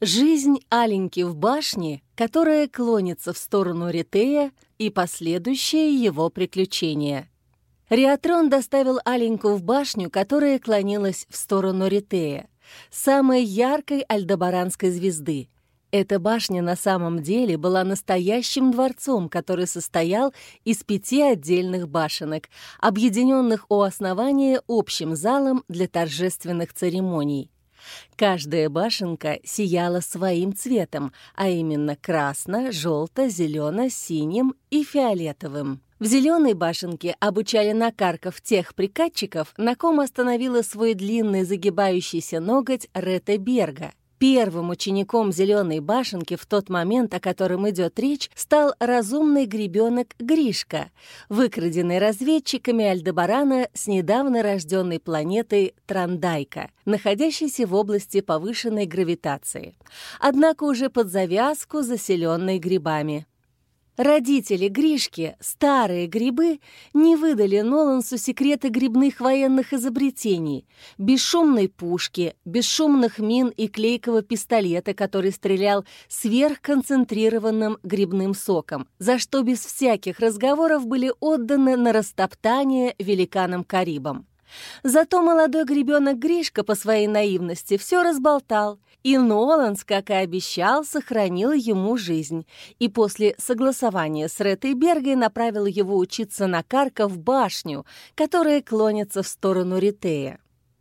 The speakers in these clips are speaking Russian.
Жизнь Аленьки в башне, которая клонится в сторону Ритея, и последующие его приключения. Риатрон доставил Аленьку в башню, которая клонилась в сторону Ритея, самой яркой альдебаранской звезды. Эта башня на самом деле была настоящим дворцом, который состоял из пяти отдельных башенок, объединенных у основания общим залом для торжественных церемоний. Каждая башенка сияла своим цветом, а именно красно, желто, зелено, синим и фиолетовым. В зеленой башенке обучали накарков тех прикатчиков, на ком остановила свой длинный загибающийся ноготь Рете Берга. Первым учеником «Зеленой башенки» в тот момент, о котором идет речь, стал разумный гребенок Гришка, выкраденный разведчиками Альдебарана с недавно рожденной планеты Трандайка, находящейся в области повышенной гравитации. Однако уже под завязку заселенной грибами. Родители Гришки, старые грибы, не выдали Нолансу секреты грибных военных изобретений, бесшумной пушки, бесшумных мин и клейкого пистолета, который стрелял сверхконцентрированным грибным соком, за что без всяких разговоров были отданы на растоптание великанам-карибам. Зато молодой гребенок Гришка по своей наивности все разболтал, и Ноланс, как и обещал, сохранил ему жизнь, и после согласования с Реттой Бергой направил его учиться на Карка в башню, которая клонится в сторону Ритея.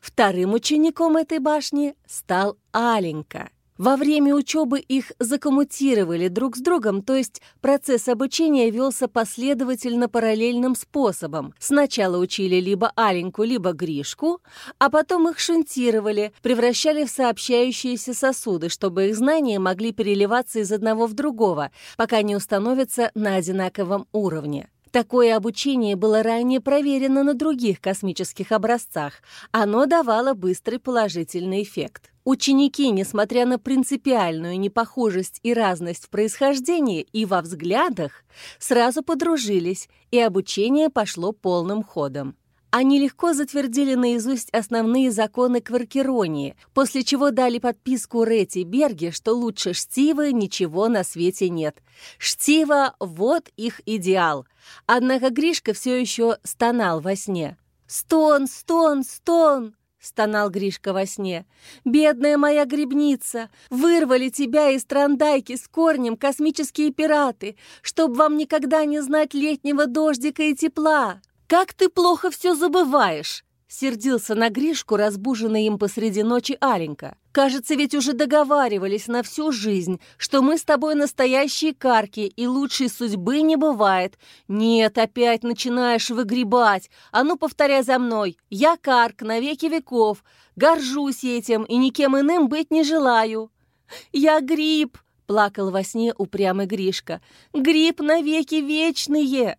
Вторым учеником этой башни стал Аленька — во время учебы их закоммутировали друг с другом, то есть процесс обучения велся последовательно параллельным способом. Сначала учили либо Аленьку, либо Гришку, а потом их шунтировали, превращали в сообщающиеся сосуды, чтобы их знания могли переливаться из одного в другого, пока не установятся на одинаковом уровне. Такое обучение было ранее проверено на других космических образцах. Оно давало быстрый положительный эффект. Ученики, несмотря на принципиальную непохожесть и разность в происхождении и во взглядах, сразу подружились, и обучение пошло полным ходом. Они легко затвердили наизусть основные законы кваркеронии, после чего дали подписку Ретти Берге, что лучше Штивы ничего на свете нет. Штива — вот их идеал. Однако Гришка все еще стонал во сне. «Стон, стон, стон!» — стонал Гришка во сне. «Бедная моя грибница! Вырвали тебя из трандайки с корнем космические пираты, чтоб вам никогда не знать летнего дождика и тепла!» «Как ты плохо все забываешь!» Сердился на Гришку, разбуженный им посреди ночи Аленька. «Кажется, ведь уже договаривались на всю жизнь, что мы с тобой настоящие карки, и лучшей судьбы не бывает. Нет, опять начинаешь выгребать. А ну, повторяй за мной. Я карк на веки веков. Горжусь этим и никем иным быть не желаю». «Я гриб!» — плакал во сне упрямый Гришка. «Гриб навеки вечные!»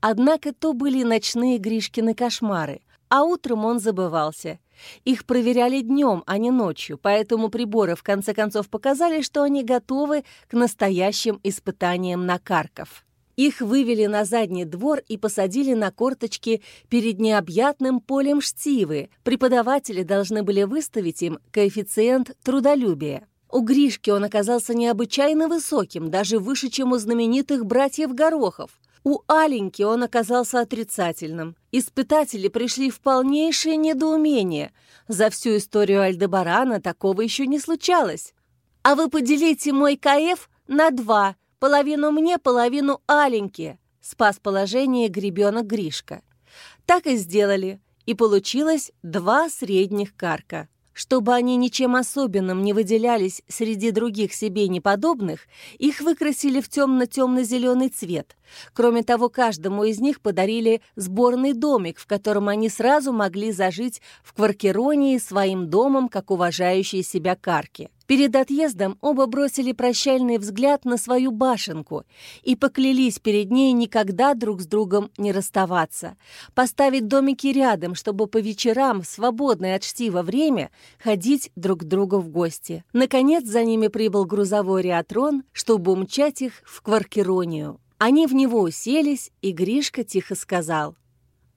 Однако то были ночные Гришкины кошмары, а утром он забывался. Их проверяли днем, а не ночью, поэтому приборы в конце концов показали, что они готовы к настоящим испытаниям на карков. Их вывели на задний двор и посадили на корточки перед необъятным полем штивы. Преподаватели должны были выставить им коэффициент трудолюбия. У Гришки он оказался необычайно высоким, даже выше, чем у знаменитых братьев Горохов. У Аленьки он оказался отрицательным. Испытатели пришли в полнейшее недоумение. За всю историю Альдебарана такого еще не случалось. «А вы поделите мой КФ на два, половину мне, половину Аленьке», спас положение гребенок Гришка. Так и сделали, и получилось два средних карка. Чтобы они ничем особенным не выделялись среди других себе неподобных, их выкрасили в темно-темно-зеленый цвет. Кроме того, каждому из них подарили сборный домик, в котором они сразу могли зажить в Кваркеронии своим домом, как уважающие себя карки. Перед отъездом оба бросили прощальный взгляд на свою башенку и поклялись перед ней никогда друг с другом не расставаться, поставить домики рядом, чтобы по вечерам в свободное от штива время ходить друг к другу в гости. Наконец за ними прибыл грузовой реатрон, чтобы умчать их в Кваркеронию. Они в него уселись, и Гришка тихо сказал,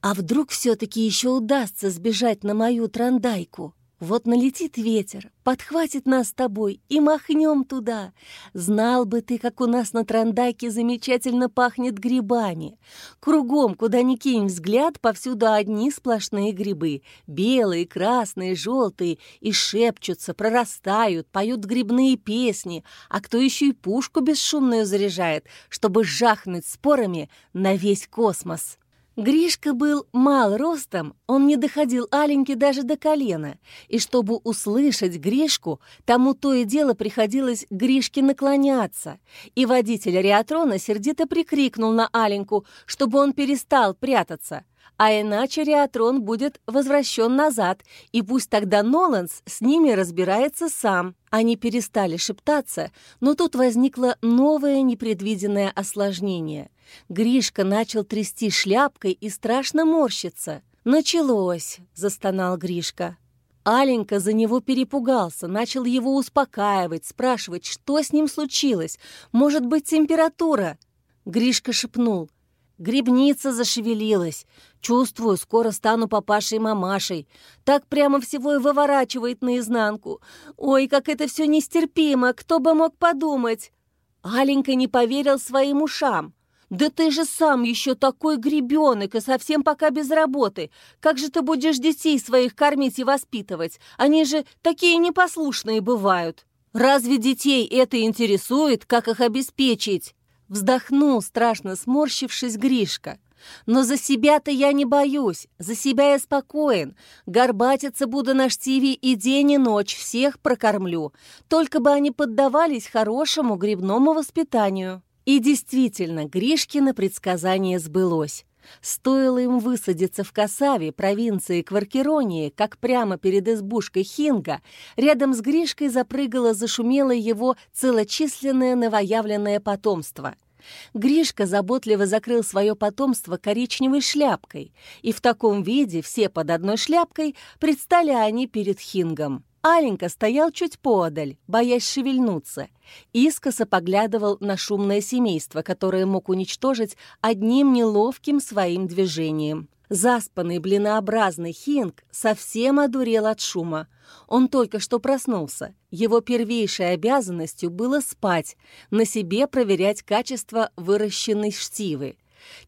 «А вдруг все-таки еще удастся сбежать на мою трандайку?» Вот налетит ветер, подхватит нас с тобой и махнем туда. Знал бы ты, как у нас на Трандайке замечательно пахнет грибами. Кругом, куда ни кинь взгляд, повсюду одни сплошные грибы. Белые, красные, желтые. И шепчутся, прорастают, поют грибные песни. А кто еще и пушку бесшумную заряжает, чтобы жахнуть спорами на весь космос. Гришка был мал ростом, он не доходил Аленьке даже до колена, и чтобы услышать Гришку, тому то и дело приходилось Гришке наклоняться, и водитель Реатрона сердито прикрикнул на Аленьку, чтобы он перестал прятаться, а иначе Реатрон будет возвращен назад, и пусть тогда Ноланс с ними разбирается сам. Они перестали шептаться, но тут возникло новое непредвиденное осложнение. Гришка начал трясти шляпкой и страшно морщиться. «Началось!» — застонал Гришка. Аленька за него перепугался, начал его успокаивать, спрашивать, что с ним случилось. Может быть, температура? Гришка шепнул. Грибница зашевелилась. Чувствую, скоро стану папашей-мамашей. Так прямо всего и выворачивает наизнанку. Ой, как это все нестерпимо, кто бы мог подумать. Аленька не поверил своим ушам. «Да ты же сам еще такой гребенок и совсем пока без работы. Как же ты будешь детей своих кормить и воспитывать? Они же такие непослушные бывают. Разве детей это интересует, как их обеспечить?» Вздохнул, страшно сморщившись, Гришка. «Но за себя-то я не боюсь, за себя я спокоен. Горбатиться буду на штиве и день, и ночь, всех прокормлю. Только бы они поддавались хорошему грибному воспитанию». И действительно, Гришкино предсказание сбылось. Стоило им высадиться в Касаве, провинции Кваркеронии, как прямо перед избушкой Хинга, рядом с Гришкой запрыгало, зашумело его целочисленное новоявленное потомство. Гришка заботливо закрыл свое потомство коричневой шляпкой, и в таком виде, все под одной шляпкой, предстали они перед Хингом. Аленька стоял чуть подаль, боясь шевельнуться. Искоса поглядывал на шумное семейство, которое мог уничтожить одним неловким своим движением. Заспанный блинообразный Хинг совсем одурел от шума. Он только что проснулся. Его первейшей обязанностью было спать, на себе проверять качество выращенной штивы.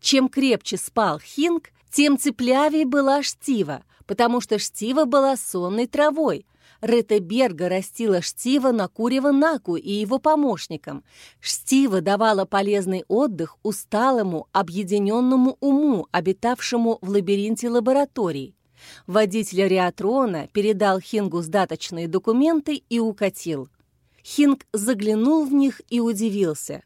Чем крепче спал Хинг, тем цеплявее была штива, потому что штива была сонной травой, Рета Берга растила Штива на Курева Наку и его помощникам. Штива давала полезный отдых усталому, объединенному уму, обитавшему в лабиринте лабораторий. Водитель Реатрона передал Хингу сдаточные документы и укатил. Хинг заглянул в них и удивился.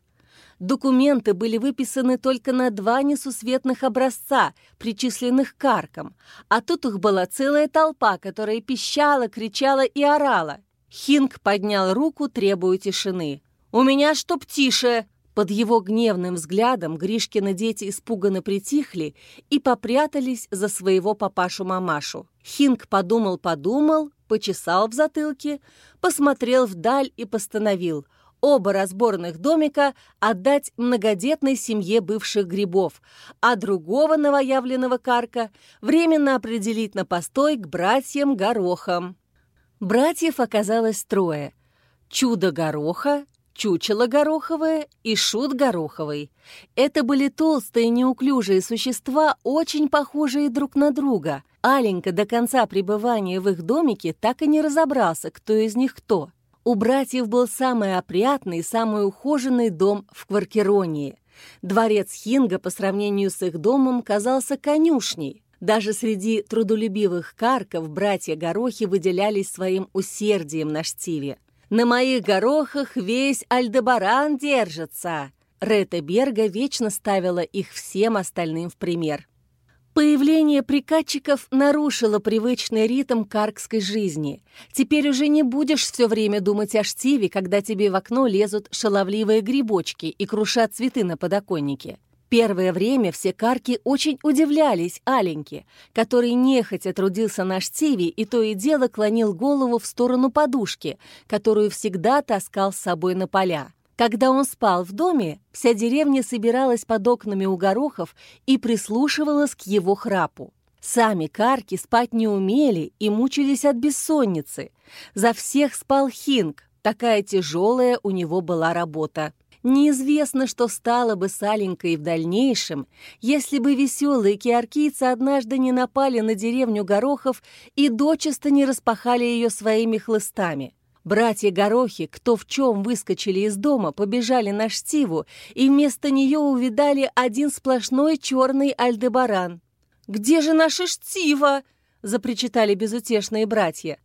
Документы были выписаны только на два несусветных образца, причисленных к аркам, а тут их была целая толпа, которая пищала, кричала и орала. Хинг поднял руку, требуя тишины. «У меня чтоб тише!» Под его гневным взглядом Гришкины дети испуганно притихли и попрятались за своего папашу-мамашу. Хинг подумал-подумал, почесал в затылке, посмотрел вдаль и постановил – оба разборных домика отдать многодетной семье бывших грибов, а другого новоявленного карка временно определить на постой к братьям Горохам. Братьев оказалось трое. Чудо Гороха, Чучело Гороховое и Шут Гороховый. Это были толстые неуклюжие существа, очень похожие друг на друга. Аленька до конца пребывания в их домике так и не разобрался, кто из них кто. У братьев был самый опрятный, самый ухоженный дом в Кваркеронии. Дворец Хинга по сравнению с их домом казался конюшней. Даже среди трудолюбивых карков братья Горохи выделялись своим усердием на штиве. «На моих горохах весь Альдебаран держится!» Рета Берга вечно ставила их всем остальным в пример. Появление прикатчиков нарушило привычный ритм каркской жизни. Теперь уже не будешь все время думать о штиве, когда тебе в окно лезут шаловливые грибочки и крушат цветы на подоконнике. Первое время все карки очень удивлялись Аленьке, который нехотя трудился на штиве и то и дело клонил голову в сторону подушки, которую всегда таскал с собой на поля. Когда он спал в доме, вся деревня собиралась под окнами у горохов и прислушивалась к его храпу. Сами карки спать не умели и мучились от бессонницы. За всех спал Хинг, такая тяжелая у него была работа. Неизвестно, что стало бы с Аленькой в дальнейшем, если бы веселые киаркийцы однажды не напали на деревню Горохов и дочисто не распахали ее своими хлыстами. Братья Горохи, кто в чем выскочили из дома, побежали на Штиву и вместо нее увидали один сплошной черный альдебаран. «Где же наша Штива?» — запричитали безутешные братья.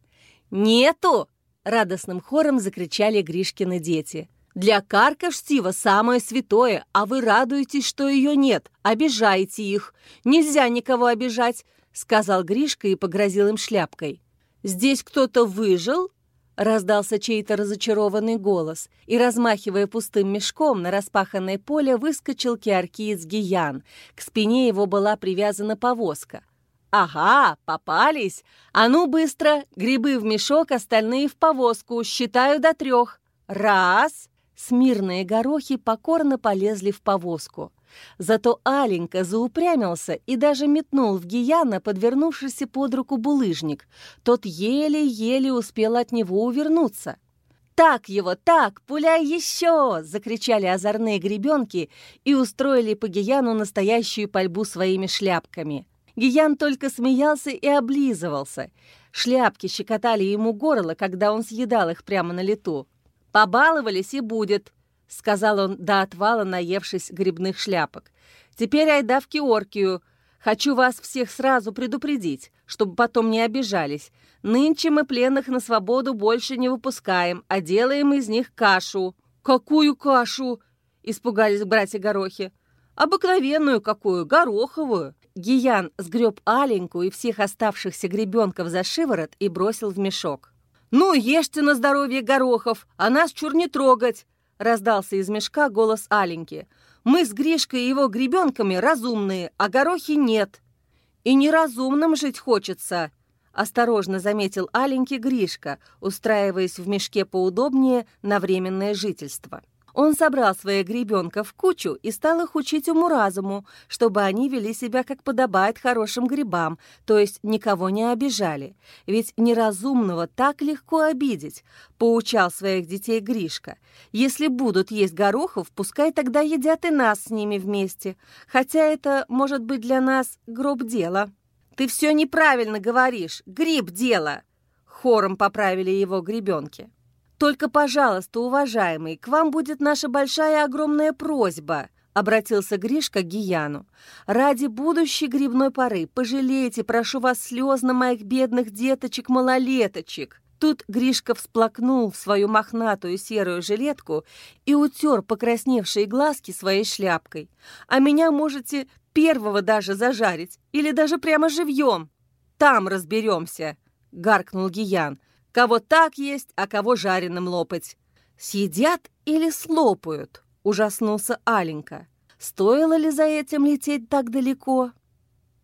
«Нету!» — радостным хором закричали Гришкины дети. «Для Карка Штива самое святое, а вы радуетесь, что ее нет, обижаете их. Нельзя никого обижать», — сказал Гришка и погрозил им шляпкой. «Здесь кто-то выжил?» Раздался чей-то разочарованный голос, и, размахивая пустым мешком, на распаханное поле выскочил киаркиец Гиян. К спине его была привязана повозка. «Ага, попались! А ну быстро! Грибы в мешок, остальные в повозку. Считаю до трех. Раз!» Смирные горохи покорно полезли в повозку. Зато Аленька заупрямился и даже метнул в Гияна подвернувшийся под руку булыжник. Тот еле-еле успел от него увернуться. «Так его, так, пуляй еще!» — закричали озорные гребенки и устроили по Гияну настоящую пальбу своими шляпками. Гиян только смеялся и облизывался. Шляпки щекотали ему горло, когда он съедал их прямо на лету. «Побаловались и будет», — сказал он до отвала, наевшись грибных шляпок. «Теперь айда в Киоркию. Хочу вас всех сразу предупредить, чтобы потом не обижались. Нынче мы пленных на свободу больше не выпускаем, а делаем из них кашу». «Какую кашу?» — испугались братья Горохи. «Обыкновенную какую, гороховую». Гиян сгреб Аленьку и всех оставшихся гребенков за шиворот и бросил в мешок. «Ну, ешьте на здоровье горохов, а нас чур не трогать!» — раздался из мешка голос Аленьки. «Мы с Гришкой и его гребенками разумные, а горохи нет». «И неразумным жить хочется», — осторожно заметил Аленьки Гришка, устраиваясь в мешке поудобнее на временное жительство. Он собрал своих гребенков в кучу и стал их учить уму-разуму, чтобы они вели себя, как подобает хорошим грибам, то есть никого не обижали. Ведь неразумного так легко обидеть, поучал своих детей Гришка. Если будут есть горохов, пускай тогда едят и нас с ними вместе, хотя это может быть для нас гроб дело. «Ты все неправильно говоришь, гриб дело!» Хором поправили его гребенки. «Только, пожалуйста, уважаемый, к вам будет наша большая огромная просьба», — обратился Гришка к Гияну. «Ради будущей грибной поры пожалейте, прошу вас, слезно моих бедных деточек-малолеточек». Тут Гришка всплакнул в свою мохнатую серую жилетку и утер покрасневшие глазки своей шляпкой. «А меня можете первого даже зажарить или даже прямо живьем. Там разберемся», — гаркнул Гиян. Кого так есть, а кого жареным лопать. Съедят или слопают? Ужаснулся Аленька. Стоило ли за этим лететь так далеко?